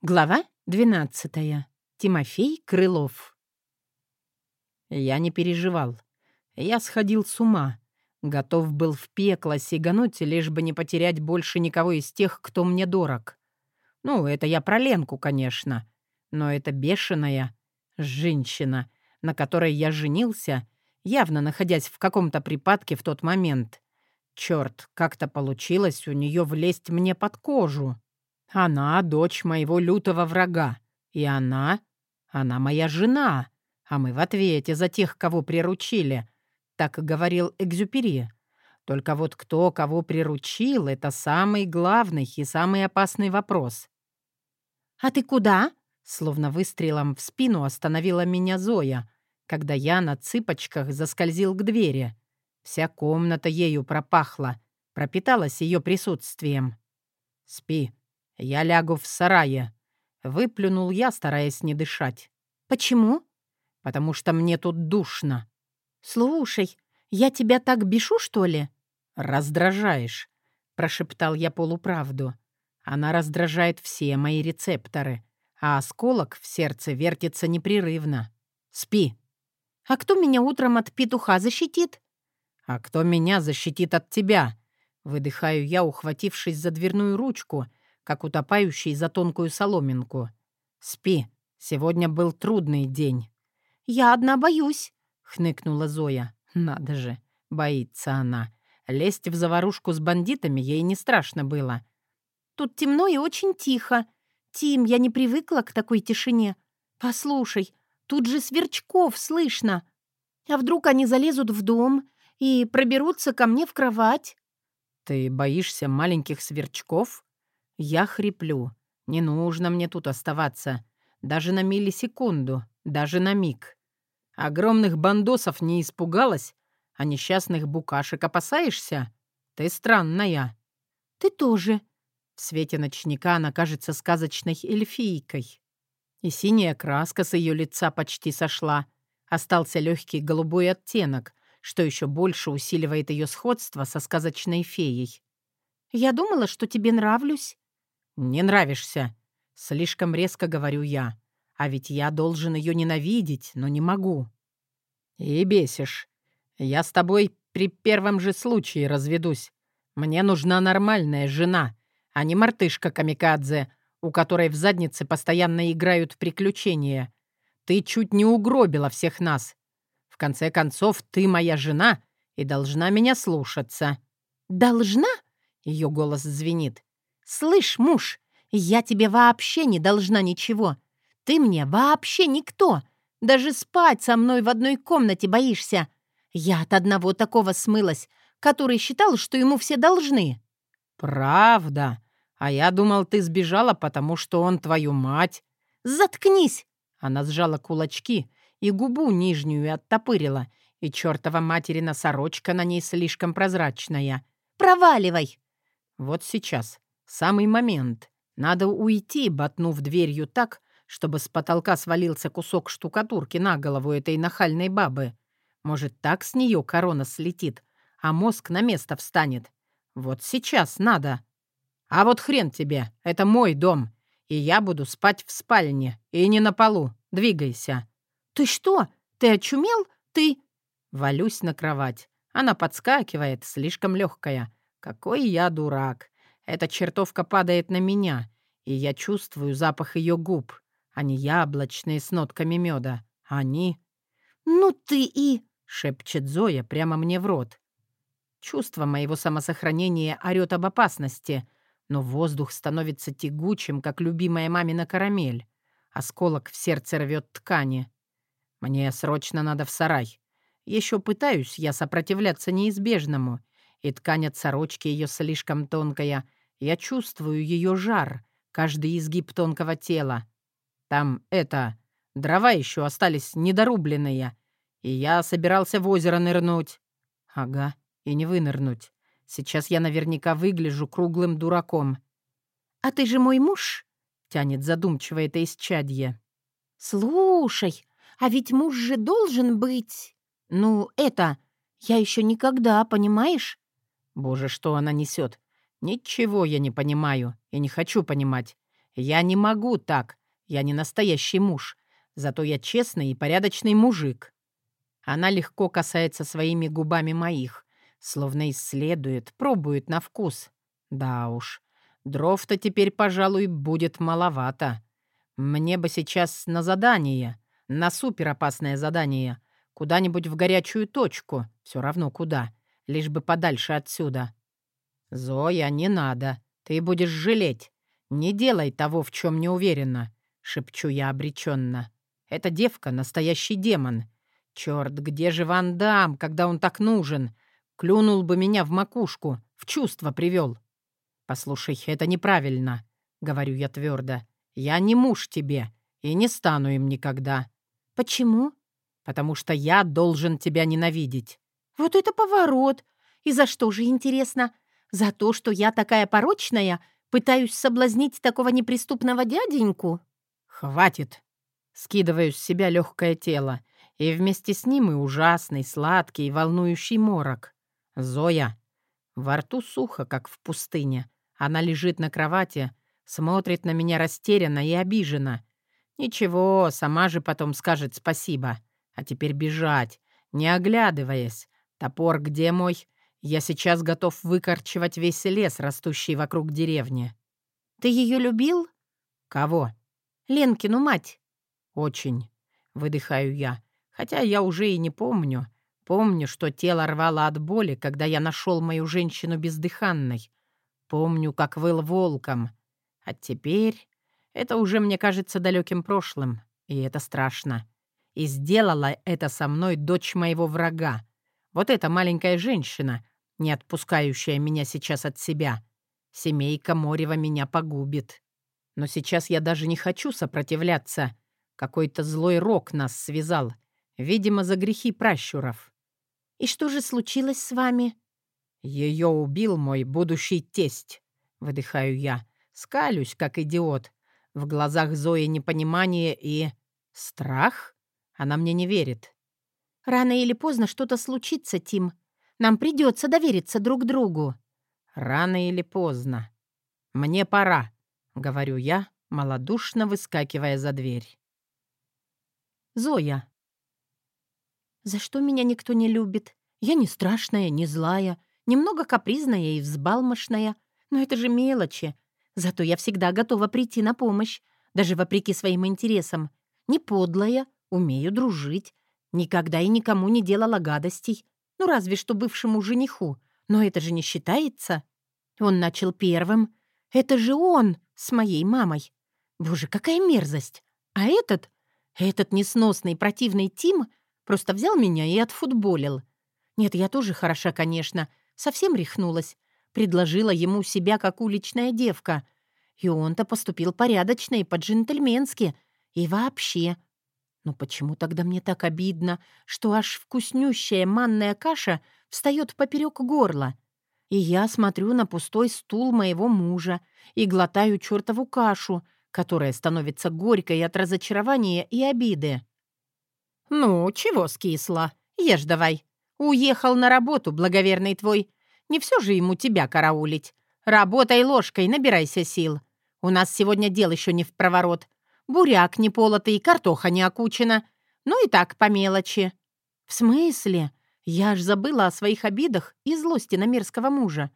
Глава 12. Тимофей Крылов. Я не переживал. Я сходил с ума. Готов был в пекло сигануть, лишь бы не потерять больше никого из тех, кто мне дорог. Ну, это я про Ленку, конечно. Но это бешеная женщина, на которой я женился, явно находясь в каком-то припадке в тот момент. Черт, как-то получилось у нее влезть мне под кожу. Она — дочь моего лютого врага. И она... Она моя жена. А мы в ответе за тех, кого приручили. Так говорил Экзюпери. Только вот кто кого приручил — это самый главный и самый опасный вопрос. «А ты куда?» Словно выстрелом в спину остановила меня Зоя, когда я на цыпочках заскользил к двери. Вся комната ею пропахла, пропиталась ее присутствием. «Спи, «Я лягу в сарае», — выплюнул я, стараясь не дышать. «Почему?» «Потому что мне тут душно». «Слушай, я тебя так бешу, что ли?» «Раздражаешь», — прошептал я полуправду. «Она раздражает все мои рецепторы, а осколок в сердце вертится непрерывно. Спи». «А кто меня утром от петуха защитит?» «А кто меня защитит от тебя?» Выдыхаю я, ухватившись за дверную ручку — как утопающий за тонкую соломинку. «Спи, сегодня был трудный день». «Я одна боюсь», — хныкнула Зоя. «Надо же, боится она. Лезть в заварушку с бандитами ей не страшно было». «Тут темно и очень тихо. Тим, я не привыкла к такой тишине. Послушай, тут же сверчков слышно. А вдруг они залезут в дом и проберутся ко мне в кровать?» «Ты боишься маленьких сверчков?» Я хриплю. Не нужно мне тут оставаться. Даже на миллисекунду, даже на миг. Огромных бандосов не испугалась, а несчастных букашек опасаешься? Ты странная. Ты тоже. В свете ночника она кажется сказочной эльфийкой. И синяя краска с ее лица почти сошла. Остался легкий голубой оттенок, что еще больше усиливает ее сходство со сказочной феей. «Я думала, что тебе нравлюсь», «Не нравишься», — слишком резко говорю я. А ведь я должен ее ненавидеть, но не могу. И бесишь. Я с тобой при первом же случае разведусь. Мне нужна нормальная жена, а не мартышка-камикадзе, у которой в заднице постоянно играют в приключения. Ты чуть не угробила всех нас. В конце концов, ты моя жена и должна меня слушаться». «Должна?» — ее голос звенит. «Слышь, муж, я тебе вообще не должна ничего. Ты мне вообще никто. Даже спать со мной в одной комнате боишься. Я от одного такого смылась, который считал, что ему все должны». «Правда? А я думал, ты сбежала, потому что он твою мать». «Заткнись!» Она сжала кулачки и губу нижнюю оттопырила, и чертова материна сорочка на ней слишком прозрачная. «Проваливай!» Вот сейчас Самый момент. Надо уйти, ботнув дверью так, чтобы с потолка свалился кусок штукатурки на голову этой нахальной бабы. Может, так с нее корона слетит, а мозг на место встанет. Вот сейчас надо. А вот хрен тебе, это мой дом, и я буду спать в спальне, и не на полу. Двигайся. Ты что? Ты очумел? Ты... Валюсь на кровать. Она подскакивает, слишком легкая. Какой я дурак. Эта чертовка падает на меня, и я чувствую запах ее губ. Они яблочные с нотками меда. Они... «Ну ты и...» — шепчет Зоя прямо мне в рот. Чувство моего самосохранения орёт об опасности, но воздух становится тягучим, как любимая мамина карамель. Осколок в сердце рвет ткани. Мне срочно надо в сарай. Еще пытаюсь я сопротивляться неизбежному, и ткань от сорочки ее слишком тонкая — я чувствую ее жар, каждый изгиб тонкого тела. Там это... Дрова еще остались недорубленные, и я собирался в озеро нырнуть. Ага, и не вынырнуть. Сейчас я наверняка выгляжу круглым дураком. «А ты же мой муж?» — тянет задумчиво это исчадье. «Слушай, а ведь муж же должен быть... Ну, это... Я еще никогда, понимаешь?» Боже, что она несет? Ничего я не понимаю и не хочу понимать. Я не могу так. Я не настоящий муж. Зато я честный и порядочный мужик. Она легко касается своими губами моих, словно исследует, пробует на вкус. Да уж, дров-то теперь, пожалуй, будет маловато. Мне бы сейчас на задание, на суперопасное задание, куда-нибудь в горячую точку, все равно куда, лишь бы подальше отсюда. «Зоя, не надо, ты будешь жалеть. Не делай того, в чем не уверена», — шепчу я обреченно. «Эта девка — настоящий демон. Черт, где же Ван Дам, когда он так нужен? Клюнул бы меня в макушку, в чувство привел». «Послушай, это неправильно», — говорю я твердо. «Я не муж тебе и не стану им никогда». «Почему?» «Потому что я должен тебя ненавидеть». «Вот это поворот! И за что же, интересно? За то, что я такая порочная, пытаюсь соблазнить такого неприступного дяденьку?» «Хватит!» Скидываю с себя легкое тело, и вместе с ним и ужасный, сладкий, волнующий морок. Зоя. Во рту сухо, как в пустыне. Она лежит на кровати, Смотрит на меня растерянно и обиженно. Ничего, сама же потом скажет спасибо. А теперь бежать, не оглядываясь. Топор где мой? Я сейчас готов выкорчевать весь лес, растущий вокруг деревни. Ты ее любил? Кого? Ленкину мать. Очень. Выдыхаю я. Хотя я уже и не помню. Помню, что тело рвало от боли, когда я нашел мою женщину бездыханной. Помню, как выл волком. А теперь это уже мне кажется далеким прошлым, и это страшно. И сделала это со мной дочь моего врага. Вот эта маленькая женщина, не отпускающая меня сейчас от себя. Семейка Морева меня погубит. Но сейчас я даже не хочу сопротивляться. Какой-то злой рок нас связал. Видимо, за грехи пращуров. «И что же случилось с вами?» «Ее убил мой будущий тесть», — выдыхаю я. Скалюсь, как идиот. В глазах Зои непонимание и... страх? Она мне не верит. «Рано или поздно что-то случится, Тим. Нам придется довериться друг другу». «Рано или поздно. Мне пора», — говорю я, малодушно выскакивая за дверь. Зоя. «За что меня никто не любит? Я не страшная, не злая, немного капризная и взбалмошная. Но это же мелочи. Зато я всегда готова прийти на помощь, даже вопреки своим интересам. Не подлая, умею дружить. Никогда и никому не делала гадостей. Ну, разве что бывшему жениху. Но это же не считается. Он начал первым. Это же он с моей мамой. Боже, какая мерзость. А этот, этот несносный противный Тим просто взял меня и отфутболил. Нет, я тоже хороша, конечно. Совсем рехнулась. Предложила ему себя как уличная девка. И он-то поступил порядочно и по-джентльменски. И вообще. Но почему тогда мне так обидно, что аж вкуснющая манная каша встает поперек горла? И я смотрю на пустой стул моего мужа и глотаю чертову кашу, которая становится горькой от разочарования и обиды. «Ну, чего скисла? Ешь давай. Уехал на работу, благоверный твой. Не все же ему тебя караулить. Работай ложкой, набирайся сил. У нас сегодня дел еще не в проворот. Буряк не полотый, картоха не окучена. Ну и так по мелочи». «В смысле? Я аж забыла о своих обидах и злости на мерзкого мужа.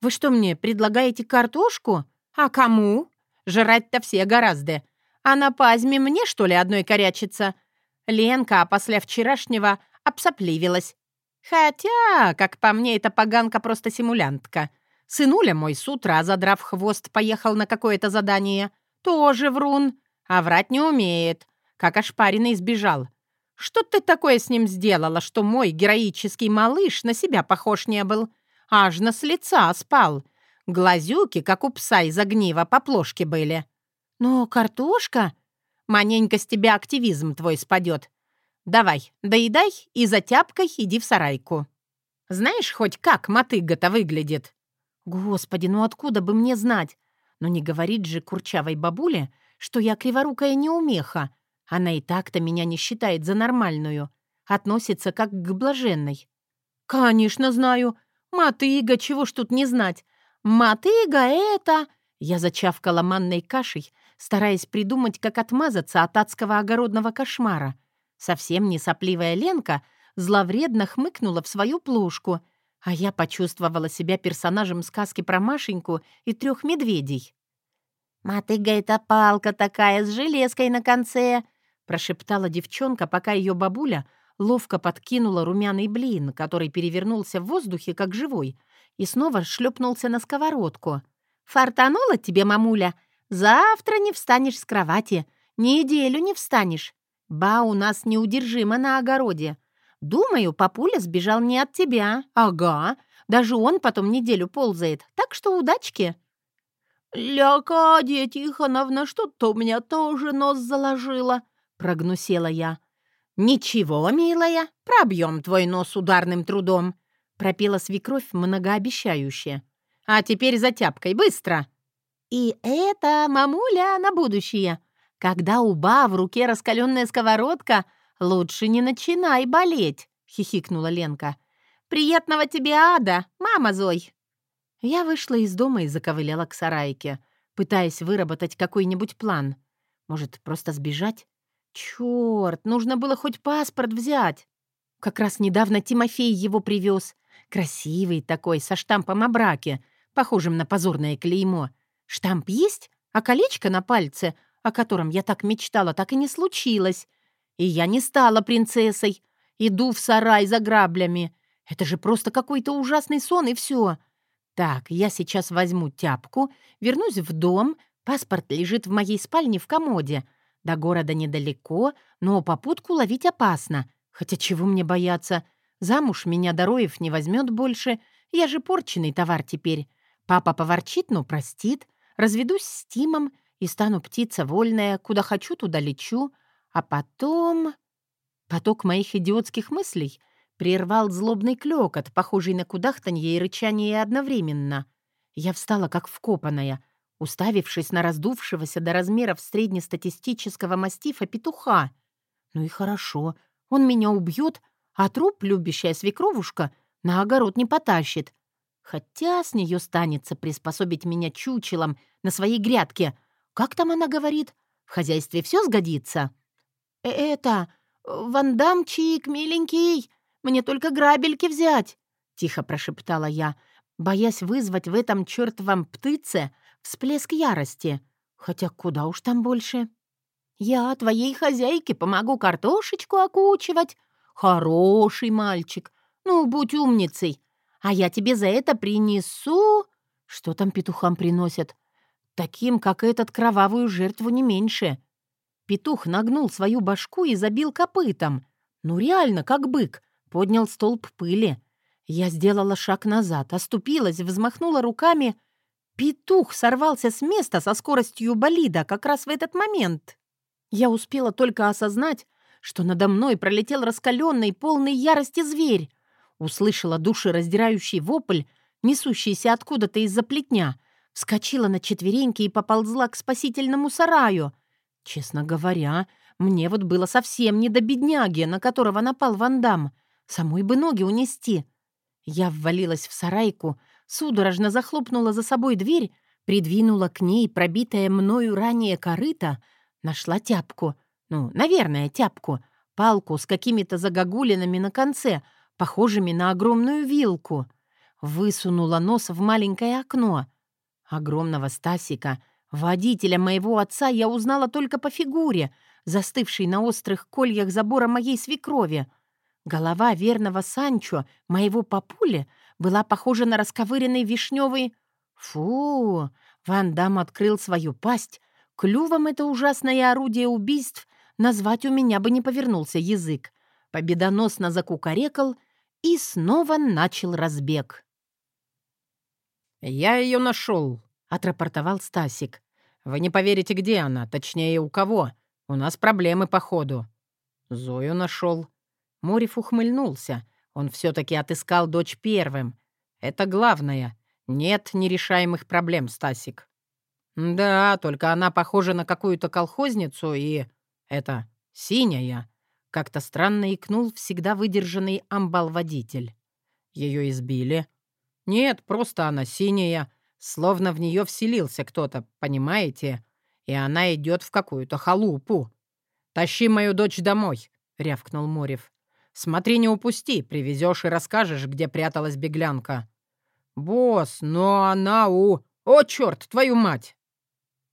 Вы что мне, предлагаете картошку? А кому? Жрать-то все гораздо. А на пазме мне, что ли, одной корячиться? Ленка после вчерашнего обсопливилась. Хотя, как по мне, эта поганка просто симулянтка. Сынуля мой с утра, задрав хвост, поехал на какое-то задание. Тоже врун, а врать не умеет. Как ошпаренный сбежал. Что ты такое с ним сделала, что мой героический малыш на себя похож не был? Аж на с лица спал. Глазюки, как у пса из огнива, по плошке были. Но картошка... Маненько с тебя активизм твой спадет. Давай, доедай и за тяпкой иди в сарайку. Знаешь хоть как мотыга-то выглядит?» «Господи, ну откуда бы мне знать? Но не говорит же курчавой бабуле, что я криворукая неумеха. Она и так-то меня не считает за нормальную. Относится как к блаженной». «Конечно знаю. Мотыга, чего ж тут не знать. Мотыга — это... Я зачавкала манной кашей, стараясь придумать, как отмазаться от адского огородного кошмара. Совсем не сопливая Ленка зловредно хмыкнула в свою плошку, а я почувствовала себя персонажем сказки про Машеньку и трех медведей. «Мотыга — это палка такая с железкой на конце», — прошептала девчонка, пока ее бабуля ловко подкинула румяный блин, который перевернулся в воздухе, как живой, и снова шлепнулся на сковородку. «Фартанула тебе, мамуля? Завтра не встанешь с кровати, неделю не встанешь. Ба у нас неудержима на огороде. Думаю, папуля сбежал не от тебя. Ага, даже он потом неделю ползает, так что удачки». «Ляка, Тихоновна, что-то у меня тоже нос заложила», — прогнусела я. «Ничего, милая, пробьем твой нос ударным трудом», — пропела свекровь многообещающе. «А теперь за тяпкой, быстро!» «И это, мамуля, на будущее. Когда у ба в руке раскаленная сковородка, лучше не начинай болеть», — хихикнула Ленка. «Приятного тебе ада, мама Зой!» Я вышла из дома и заковыляла к сарайке, пытаясь выработать какой-нибудь план. Может, просто сбежать? Чёрт, нужно было хоть паспорт взять. Как раз недавно Тимофей его привез. Красивый такой, со штампом о браке, похожим на позорное клеймо. Штамп есть, а колечко на пальце, о котором я так мечтала, так и не случилось. И я не стала принцессой. Иду в сарай за граблями. Это же просто какой-то ужасный сон, и все. Так, я сейчас возьму тяпку, вернусь в дом, паспорт лежит в моей спальне в комоде. До города недалеко, но попутку ловить опасно. Хотя чего мне бояться? Замуж меня Дороев не возьмет больше. Я же порченный товар теперь. Папа поворчит, но простит. Разведусь с Тимом и стану птица вольная. Куда хочу, туда лечу. А потом... Поток моих идиотских мыслей Прервал злобный клёкот, похожий на кудахтанье и рычание одновременно. Я встала как вкопанная, уставившись на раздувшегося до размеров среднестатистического мастифа петуха. Ну и хорошо, он меня убьет, а труп, любящая свекровушка, на огород не потащит. Хотя с нее станется приспособить меня чучелом на своей грядке. Как там она говорит? В хозяйстве все сгодится? «Э, «Это... Вандамчик, миленький!» Мне только грабельки взять!» — тихо прошептала я, боясь вызвать в этом чертовом птыце всплеск ярости. Хотя куда уж там больше. «Я твоей хозяйке помогу картошечку окучивать. Хороший мальчик. Ну, будь умницей. А я тебе за это принесу...» Что там петухам приносят? Таким, как этот, кровавую жертву не меньше. Петух нагнул свою башку и забил копытом. Ну, реально, как бык поднял столб пыли. Я сделала шаг назад, оступилась, взмахнула руками. Петух сорвался с места со скоростью болида как раз в этот момент. Я успела только осознать, что надо мной пролетел раскаленный, полный ярости зверь. Услышала душераздирающий вопль, несущийся откуда-то из-за плетня, вскочила на четвереньки и поползла к спасительному сараю. Честно говоря, мне вот было совсем не до бедняги, на которого напал Вандам. Самой бы ноги унести. Я ввалилась в сарайку, судорожно захлопнула за собой дверь, придвинула к ней пробитое мною ранее корыто, нашла тяпку. Ну, наверное, тяпку. Палку с какими-то загогулинами на конце, похожими на огромную вилку. Высунула нос в маленькое окно. Огромного Стасика, водителя моего отца, я узнала только по фигуре, застывшей на острых кольях забора моей свекрови — Голова верного Санчо, моего папули, была похожа на расковыренный вишневый... Фу! Ван Дам открыл свою пасть. Клювом это ужасное орудие убийств назвать у меня бы не повернулся язык. Победоносно закукарекал и снова начал разбег. «Я ее нашел», — отрапортовал Стасик. «Вы не поверите, где она, точнее, у кого. У нас проблемы, походу». «Зою нашел», Морев ухмыльнулся. Он все-таки отыскал дочь первым. Это главное. Нет нерешаемых проблем, Стасик. Да, только она похожа на какую-то колхозницу и... Это... синяя. Как-то странно икнул всегда выдержанный амбал-водитель. Ее избили. Нет, просто она синяя. Словно в нее вселился кто-то, понимаете? И она идет в какую-то халупу. «Тащи мою дочь домой», — рявкнул Морев. «Смотри, не упусти, привезешь и расскажешь, где пряталась беглянка». «Босс, но она у... О, черт, твою мать!»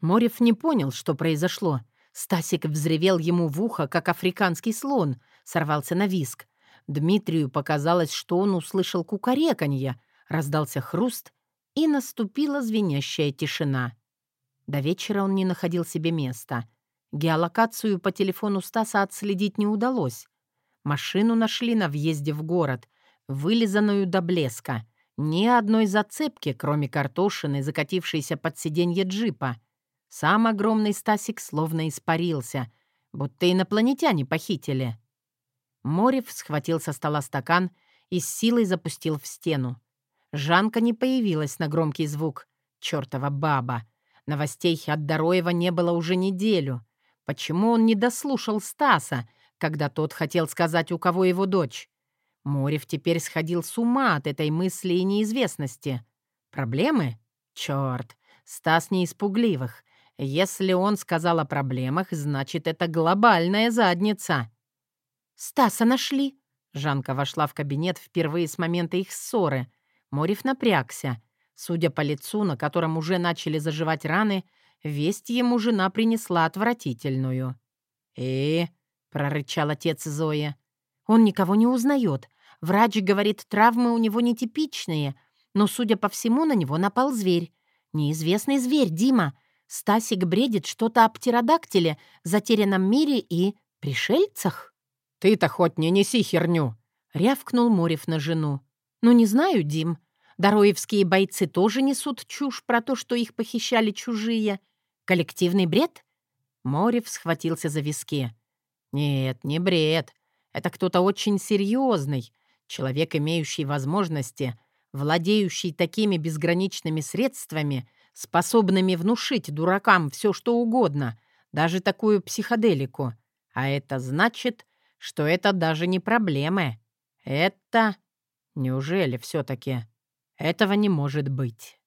Морев не понял, что произошло. Стасик взревел ему в ухо, как африканский слон, сорвался на виск. Дмитрию показалось, что он услышал кукареканье, раздался хруст, и наступила звенящая тишина. До вечера он не находил себе места. Геолокацию по телефону Стаса отследить не удалось. Машину нашли на въезде в город, вылизанную до блеска. Ни одной зацепки, кроме картошины, закатившейся под сиденье джипа. Сам огромный Стасик словно испарился, будто инопланетяне похитили. Морев схватил со стола стакан и с силой запустил в стену. Жанка не появилась на громкий звук. Чёртова баба. Новостей от Дороева не было уже неделю. Почему он не дослушал Стаса, когда тот хотел сказать, у кого его дочь? Морев теперь сходил с ума от этой мысли и неизвестности. Проблемы? Чёрт, Стас не испугливых. Если он сказал о проблемах, значит, это глобальная задница. «Стаса нашли!» Жанка вошла в кабинет впервые с момента их ссоры. Морев напрягся. Судя по лицу, на котором уже начали заживать раны, весть ему жена принесла отвратительную. «Э?» — прорычал отец Зои. «Он никого не узнает. Врач говорит, травмы у него нетипичные, но, судя по всему, на него напал зверь. Неизвестный зверь, Дима. Стасик бредит что-то о птеродактиле, затерянном мире и пришельцах». «Ты-то хоть не неси херню!» — рявкнул Морев на жену. «Ну, не знаю, Дим. Дороевские бойцы тоже несут чушь про то, что их похищали чужие. Коллективный бред?» Морев схватился за виски. «Нет, не бред. Это кто-то очень серьезный, человек, имеющий возможности, владеющий такими безграничными средствами, способными внушить дуракам все, что угодно, даже такую психоделику. А это значит, что это даже не проблемы. Это... Неужели все-таки? Этого не может быть.